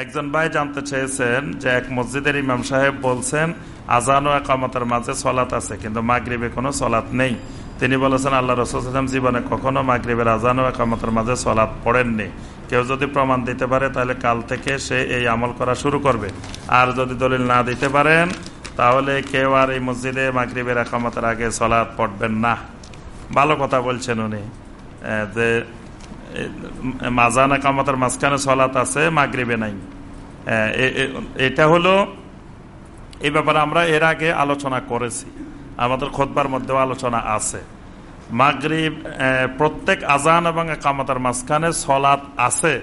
একজন ভাই জানতে চেয়েছেন যে এক মসজিদের ইমাম সাহেব বলছেন, আজান ও একামতের মাঝে সলাৎ আছে, কিন্তু মাগরীবে কোনো সলাৎ নেই। তিনি বলেছেন, আল্লাহ রসুলাম জীবনে কখনো মাগরীবের আজান ও একামতের মাঝে সলাৎ পড়েননি। কেউ যদি প্রমাণ দিতে পারে, তাহলে কাল থেকে সে এই আমল করা শুরু করবে। আর যদি দলিল না দিতে পারেন, তাহলে কেউ আর এই মসজিদে মাগরীবের একামতের আগে সলাৎ পড়বেন না। ভালো কথা বলছেন উনি যে মাজানা কামাতের মাঝখানে সলাত আছে, মাগরিবে নাই। এটা হলো এই ব্যাপারে আমরা এর আগে আলোচনা করেছি। আমাদের খোদবার মধ্যেও আলোচনা আছে। মাগরিব প্রত্যেক আজান এবং কামাতার মাঝখানে সলাত আছে।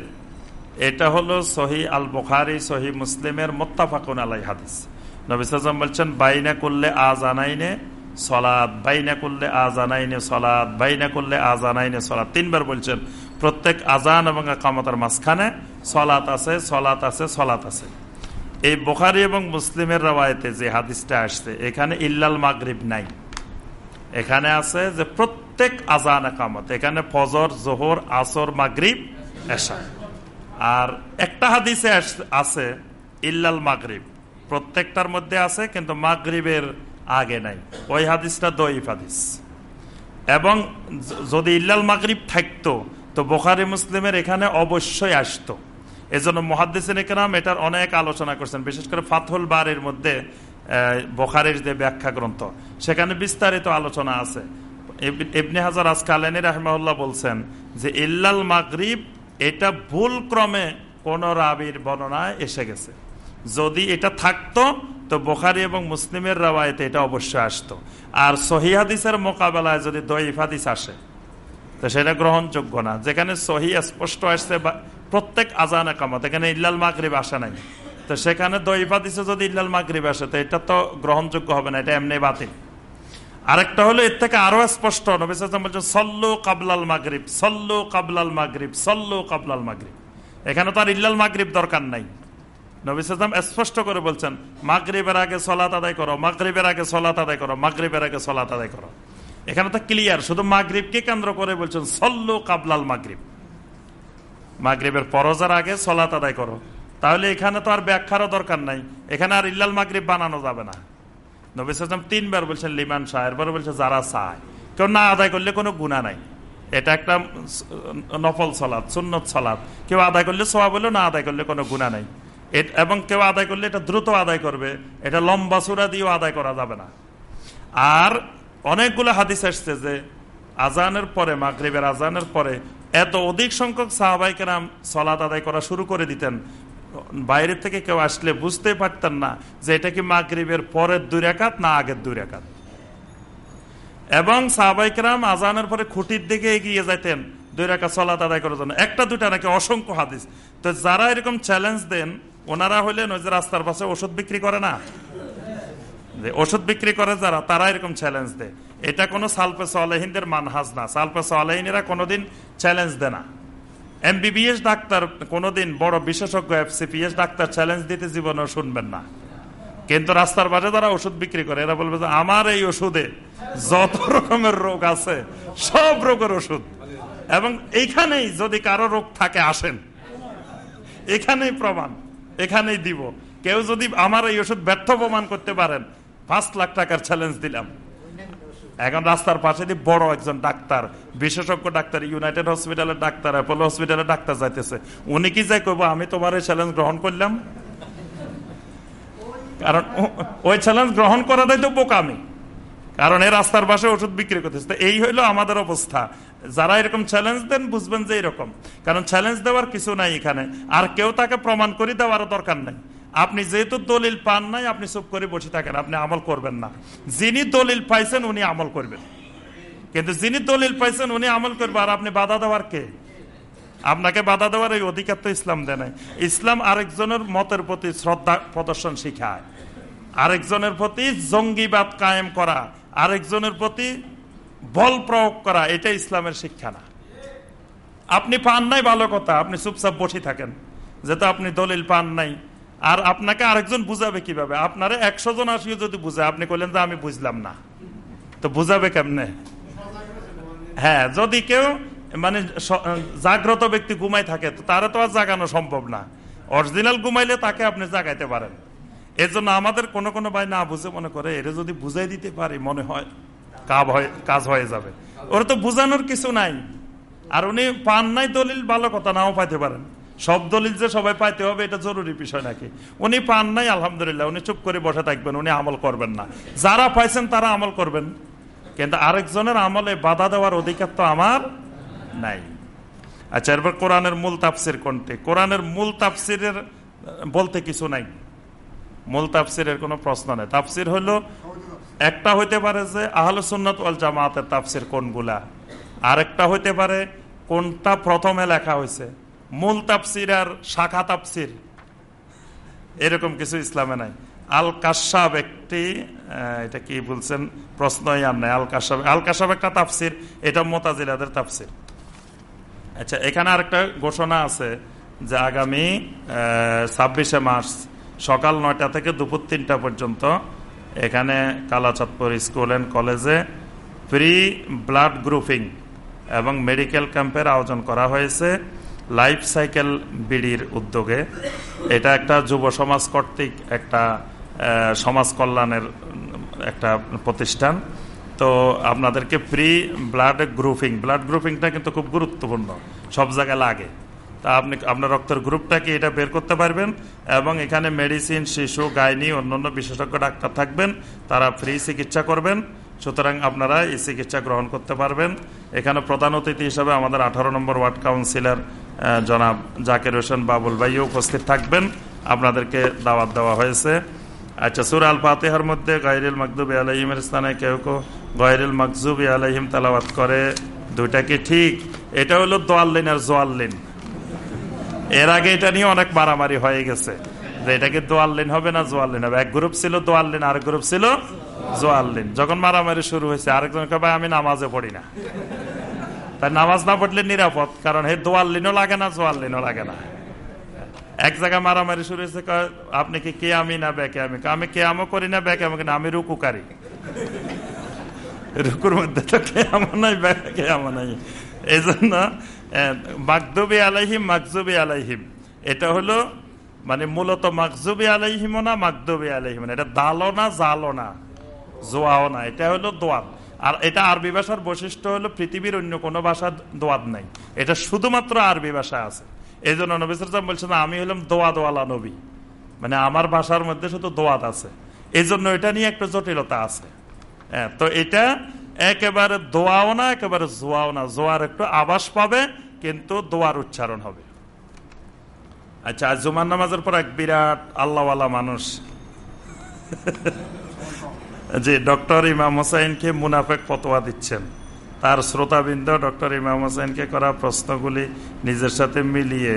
এটা হলো সহি আল বুখারি, সহি মুসলিমের মোত্তাফাকুন আলাই হাদিস। নবিসাম বলছেন, বাইনা করলে আজানাইনে সলাদ বাইনা করলে আজানাইনে সলাদ বাইনা করলে আজানাইনে সলাদ তিনবার বলছেন, প্রত্যেক আজান এবং কামতার মাঝখানে সলাত আছে সলাত আছে সলাত আছে। এই বোখারি এবং মুসলিমের রবায়তে যে হাদিসটা আসছে, এখানে ইল্লাল মাগরিব নাই। এখানে আছে যে প্রত্যেক আজান একামত, এখানে ফজর, জোহর, আসর, মাগরিব এসা আর একটা হাদিসে আছে ইল্লাল মাগরিব। প্রত্যেকটার মধ্যে আছে, কিন্তু মাগরিবের আগে নাই। ওই হাদিসটা দইফ হাদিস। এবং যদি ইল্লাল মাগরিব থাকতো, তো বোখারি মুসলিমের এখানে অবশ্যই আসতো। এজন্য মহাদ্দিসিন একরাম এটার অনেক আলোচনা করছেন। বিশেষ করে ফাতহুল বারের মধ্যে বোখারের যে ব্যাখ্যা গ্রন্থ সেখানে বিস্তারিত আলোচনা আছে। ইবনে হাজার আজকালেনী রাহমাউল্লাহ বলছেন যে, ইল্লাল মাগরিব এটা ভুল ক্রমে কোন রাবির বর্ণনায় এসে গেছে। যদি এটা থাকতো, তো বোখারি এবং মুসলিমের রাওয়ায়তে এটা অবশ্যই আসতো। আর সহিহাদিসের মোকাবেলায় যদি দইফ হাদিস আসে, তো সেটা গ্রহণযোগ্য না। যেখানে সহি স্পষ্ট আসছে প্রত্যেক আজান একামত, এখানে ইল্লাল মাগরিব আসে নাই। তো সেখানে দইফা দিছে যদি ইল্লাল মাগরিব আসে, তো এটা তো গ্রহণযোগ্য হবে না, এটা এমনি বাতিল। আরেকটা হলো, এর থেকে আরও স্পষ্ট বলছেন, সল্লু কাবলাল মাগরিব, সল্লু কাবলাল মাগরিব, সল্লু কাবলাল মাগরিব। এখানে তো আর ইল্লাল মাগরিব দরকার নাই। নবিসাম স্পষ্ট করে বলছেন, মাগরিবের আগে সলাত আদায় করো, মাগরিবের আগে সলাত আদায় করো, মাগরিবের আগে সলাত আদায় করো। এখানে তো ক্লিয়ার শুধু মাগরীবকে কেন্দ্র করে বলছেন, সল্লু কাবলাল মাগরীব। মাগরীবের পরজার আগে সলাত আদায় করো। তাহলে এখানে তো আর ব্যাখ্যারও দরকার নাই। এখানে আর ইল্লাল মাগরীব বানানো যাবে না। নবী সালাম তিনবার বলছেন, লিমান শাহ। এরপর বলছে, যারা চায়। কেউ না আদায় করলে কোনো গুণা নাই। এটা একটা নফল সলাদ সুন্নত সলাদ কেউ আদায় করলে সোয়া বললে না আদায় করলে কোনো গুণা নাই। এবং কেউ আদায় করলে এটা দ্রুত আদায় করবে, এটা লম্বা সুরা দিয়েও আদায় করা যাবে না। আর অনেকগুলো হাদিস আসছে যে আজানের পরে, মাগরীবের আজানের পরে এত অধিক সংখ্যক সাহাবাইকেরাম সলাদ আদায় করা শুরু করে দিতেন। বাইরে থেকে কেউ আসলে বুঝতে পারতেন না যে এটা কি মাগরীবের পরের দুই রেখাত না আগের দুই রেখাত এবং সাহাবাইকেরাম আজানের পরে খুঁটির দিকে এগিয়ে যাইতেন দুই রেখা সলাদ আদায় করার জন্য। একটা দুইটা নাকি অসংখ্য হাদিস। তো যারা এরকম চ্যালেঞ্জ দেন ওনারা হইলেন ওই যে রাস্তার পাশে ওষুধ বিক্রি করে না। যে ওষুধ বিক্রি করে যারা, তারা এরকম চ্যালেঞ্জ দেয়। এটা কোনো সালপে সালেহিনদের মানহাজ না। সালপে সালেহিনেরা কোনোদিন চ্যালেঞ্জ দেয় না। এমবিবিএস ডাক্তার কোনোদিন বড় বিশেষজ্ঞ এফসিপিএস ডাক্তার চ্যালেঞ্জ দিতে জীবনেও শুনবেন না। কিন্তু রাস্তার বাজে যারা ওষুধ বিক্রি করে, এরা বলবে যে আমার এই ওষুধে যত রকমের রোগ আছে, সব রোগের ওষুধ। এবং এইখানেই যদি কারও রোগ থাকে, আসেন। এখানেই প্রমাণ। এখানেই দিব। কেউ যদি আমার এই ওষুধ ব্যর্থ প্রমাণ করতে পারেন, পাঁচ লাখ টাকার চ্যালেঞ্জ দিলাম। এখন রাস্তার পাশে দিয়ে বড় একজন ডাক্তার, বিশেষজ্ঞ ডাক্তার ইউনাইটেড হসপিটালের ডাক্তার অ্যাপোলো হসপিটালের ডাক্তার যাইতেছে। উনি কি যাই করব, আমি তোমার এই চ্যালেঞ্জ গ্রহণ করলাম। কারণ ওই চ্যালেঞ্জ গ্রহণ করাটাই তো বোকামি। কারণ এই রাস্তার পাশে ওষুধ বিক্রি করতেছে। এই হইল আমাদের অবস্থা। যারা এরকম চ্যালেঞ্জ দেন, বুঝবেন যে এরকম। কারণ চ্যালেঞ্জ দেওয়ার কিছু নাই এখানে। আর কেউ তাকে প্রমাণ করে দেওয়ারও দরকার নাই। আপনি যেহেতু দলিল পান নাই, আপনি চুপ করে বসে থাকেন, আপনি আমল করবেন না। যিনি দলিল পাইছেন, উনি আমল করবেন। কিন্তু যিনি দলিল পাইছেন, উনি আমল করবে, আর আপনি বাধা দেওয়ার কে? আপনাকে বাধা দেওয়ার এই অধিকার তো ইসলাম দেয় নাই। ইসলাম আরেকজনের মতের প্রতি শ্রদ্ধা প্রদর্শন শিখায়। আরেকজনের প্রতি জঙ্গিবাদ কায়েম করা। আরেকজনের প্রতি বল প্রয়োগ করা এটা ইসলামের শিক্ষা না। আপনি পান নাই, ভালো কথা, আপনি চুপচাপ বসে থাকেন, যেহেতু আপনি দলিল পান নাই। আর আপনাকে আরেকজন বুঝাবে কীভাবে? আপনারে একশো জন আসিও যদি বুঝে আপনি কইলেন যে আমি বুঝলাম না। তো বুঝাবে কেমনে? হ্যাঁ যদি কেউ মানে জাগ্রত ব্যক্তি ঘুমাই থাকে, তো তারা তো আর জাগানো সম্ভব না। অরিজিনাল ঘুমাইলে তাকে আপনি জাগাইতে পারেন। এর জন্য আমাদের কোনো কোনো ভাই না বুঝে মনে করে, এরা যদি বুঝাই দিতে পারে, মনে হয় কাজ হয়ে যাবে। ওরা তো বুঝানোর কিছু নাই। আর উনি পান নাই দলিল, ভালো কথা নাও পাইতে পারেন। সব দলিল যে সবাই পাইতে হবে, এটা জরুরি বিষয় নাকি? উনি পান নাই, আলহামদুলিল্লাহ, উনি চুপ করে বসে থাকবেন, উনি আমল করবেন না। যারা পাইছেন, তারা আমল করবেন। কিন্তু আরেকজনের আমলে বাধা দেওয়ার অধিকার তো আমার নাই। আচ্ছা এরপর কোরআনের মূল তাপসির কোনটি? কোরআনের মূল তাপসিরের বলতে কিছু নাই। মূল তাফসিরের কোনো প্রশ্ন নেই। তাফসির হলো, একটা হইতে পারে যে আহলে সুন্নত ওয়াল জামাতের তাফসির কোনগুলা? আরেকটা হইতে পারে, কোনটা প্রথমে লেখা হয়েছে মূল তাফসির আর শাখা তাফসির। এরকম কিছু ইসলামে নাই। আল কাশাব একটি এটা কি বলছেন? প্রশ্নই আর নাই। আল কাশাব আল কাশাব একটা তাফসির, এটা মোতাজিলাদের তাফসির। আচ্ছা এখানে আরেকটা ঘোষণা আছে যে আগামী ছাব্বিশে মার্চ সকাল নয়টা থেকে দুপুর তিনটা পর্যন্ত এখানে কালাচাঁদপুর স্কুল অ্যান্ড কলেজে প্রি ব্লাড গ্রুপিং এবং মেডিকেল ক্যাম্পের আয়োজন করা হয়েছে লাইফ সাইকেল বিডির উদ্যোগে। এটা একটা যুব সমাজ কর্তৃক একটা সমাজ কল্যাণের, একটা প্রতিষ্ঠান। তো আপনাদেরকে প্রি ব্লাড গ্রুপিং, ব্লাড গ্রুপিংটা কিন্তু খুব গুরুত্বপূর্ণ, সব জায়গায় লাগে। তা আপনি, আপনার রক্তের গ্রুপটাকে এটা বের করতে পারবেন? এবং এখানে মেডিসিন, শিশু, গাইনি, অন্যান্য বিশেষজ্ঞ ডাক্তার থাকবেন, তারা ফ্রি চিকিৎসা করবেন। সুতরাং আপনারা এই চিকিৎসা গ্রহণ করতে পারবেন। এখানে প্রধান অতিথি হিসাবে আমাদের আঠারো নম্বর ওয়ার্ড কাউন্সিলর জনাব জাকির হোসেন বাবুল ভাইও উপস্থিত থাকবেন। আপনাদেরকে দাওয়াত দেওয়া হয়েছে। আচ্ছা সুর আল ফাতেহার মধ্যে গাইরুল মকদুব আলহিমের স্থানে কেউ কেউ গাইরুল মকজুব আলহিম তালাবাত করে, দুইটা কি ঠিক? এটা হলো দোয়াল্লিন আর জোয়াল্লিন। এর আগে এটা নিয়ে অনেক মারামারি হয়ে গেছে। যে এটাকে দোয়াল্লিন হবে না জোয়াল্লিন হবে? এক গ্রুপ ছিল দোয়াল্লিন আর গ্রুপ ছিল জোয়াল্লিন যখন মারামারি শুরু হয়েছে, আরেকজন ভাই, আমি নামাজে পড়ি না। তাই নামাজ না পড়লে নিরাপদ, কারণ হে দোয়াল্লিনও লাগে না জোয়াল্লিনও লাগে না। এক জায়গায় মারামারি শুরু হয়েছে আপনি কি কে আমি না ব্যাকে আমি আমি কে আমও করি না ব্যাকে আমি আমি রুকুকারি রুকুর মধ্যে তো কে নাই ব্যাকে কে নাই। এই জন্য মাকদুবি আলাইহিম মাকজুবি আলাইহিম। এটা হলো মানে মূলত মাকজুবি আলাইহিম না মাকদুবি আলাইহিম এটা দালও না, জালও না, জোয়াও না। এটা হলো দোয়াদ। আর এটা আরবি ভাষার বৈশিষ্ট্য হলো পৃথিবীর অন্য কোনো ভাষার দোয়াদ নাই। এটা শুধুমাত্র আরবি ভাষা আছে। এই জন্য নবিসাম বলছেন, আমি হলাম দোয়া দোয়ালা নবী। মানে আমার ভাষার মধ্যে শুধু দোয়াদ আছে। এই জন্য এটা নিয়ে একটা জটিলতা আছে। তো এটা একেবারে দোয়াও না, একেবারে জোয়াও না। জোয়ার একটু আবাস পাবে, কিন্তু দোয়ার উচ্চারণ হবে। আচ্ছা জুমান নামাজের পর এক বিরাট আল্লাহওয়ালা মানুষ। যে ডক্টর ইমাম হোসাইনকে মুনাফেক ফতোয়া দিচ্ছেন। তার শ্রোতাবৃন্দ, ডক্টর ইমাম হোসাইনকে করা প্রশ্নগুলি নিজের সাথে মিলিয়ে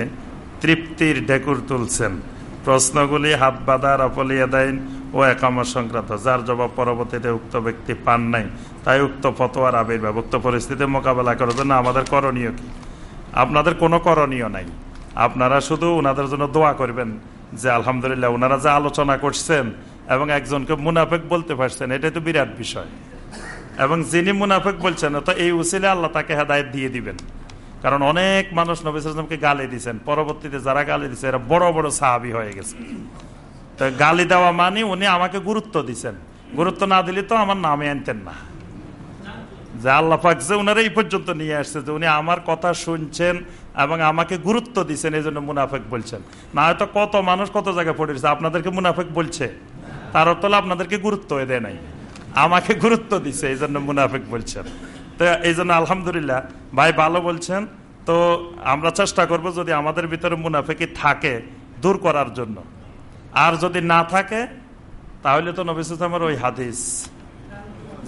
তৃপ্তির ডেকুর তুলছেন। প্রশ্নগুলি হাত বাঁধার অপলিয়াদাইন ও একামত সংক্রান্ত, যার জবাব পরবর্তীতে উক্ত ব্যক্তি পান নাই। তাই উক্ত ফতোয়ার আবির্ভাব উক্ত পরিস্থিতি মোকাবেলা করার জন্য আমাদের করণীয় কি? আপনাদের কোনো করণীয় নাই। আপনারা শুধু ওনাদের জন্য দোয়া করবেন যে, আলহামদুলিল্লাহ ওনারা যে আলোচনা করছেন এবং একজনকে মুনাফেক বলতে পারছেন, এটাই তো বিরাট বিষয়। এবং যিনি মুনাফেক বলছেন তো এই উসিলে আল্লাহ তাকে হেদায়ত দিয়ে দিবেন। কারণ অনেক মানুষ নবিসামকে গালি দিচ্ছেন পরবর্তীতে যারা গালি দিচ্ছে এরা বড় বড় সাহাবি হয়ে গেছে। তো গালি দেওয়া মানে উনি আমাকে গুরুত্ব দিচ্ছেন গুরুত্ব না দিলে তো আমার নামে আনতেন না। যে আল্লাহ পাক যে উনারা এই পর্যন্ত নিয়ে আসছে যে উনি আমার কথা শুনছেন এবং আমাকে গুরুত্ব দিচ্ছেন এই জন্য মুনাফেক বলছেন। না হয়তো কত মানুষ কত জায়গায় পড়ে পড়েছে আপনাদেরকে মুনাফেক বলছে। তার অর্থ আপনাদেরকে গুরুত্ব দেয় নাই। আমাকে গুরুত্ব দিছে এই জন্য মুনাফেক বলছেন। তো এই জন্য আলহামদুলিল্লাহ। ভাই ভালো বলছেন, তো আমরা চেষ্টা করব যদি আমাদের ভিতরে মুনাফেকি থাকে দূর করার জন্য। আর যদি না থাকে, তাহলে তো নবিসামের ওই হাদিস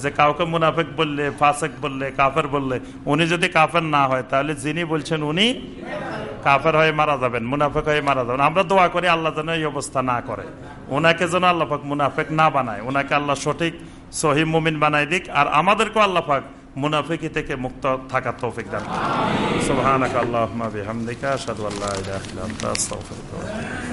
যে কাউকে মুনাফেক বললে, ফাসেক বললে, কাফের বললে, উনি যদি কাফের না হয়, তাহলে যিনি বলছেন উনি কাফের হয়ে মারা যাবেন, মুনাফেক হয়ে মারা যাবেন। আমরা দোয়া করি আল্লাহ যেন এই অবস্থা না করে। ওনাকে যেন আল্লাহ পাক মুনাফেক না বানায়। ওনাকে আল্লাহ সঠিক সহি মুমিন বানাই দিক। আর আমাদেরকেও আল্লাহ পাক মুনাফিকি থেকে মুক্ত থাকার তৌফিক দান সুবহানাক আল্লাহুম্মা বিহামদিকা, আশহাদু আল্লা ইলাহা ইল্লা আনতা আস্তাগফিরুকা ওয়া আতুবু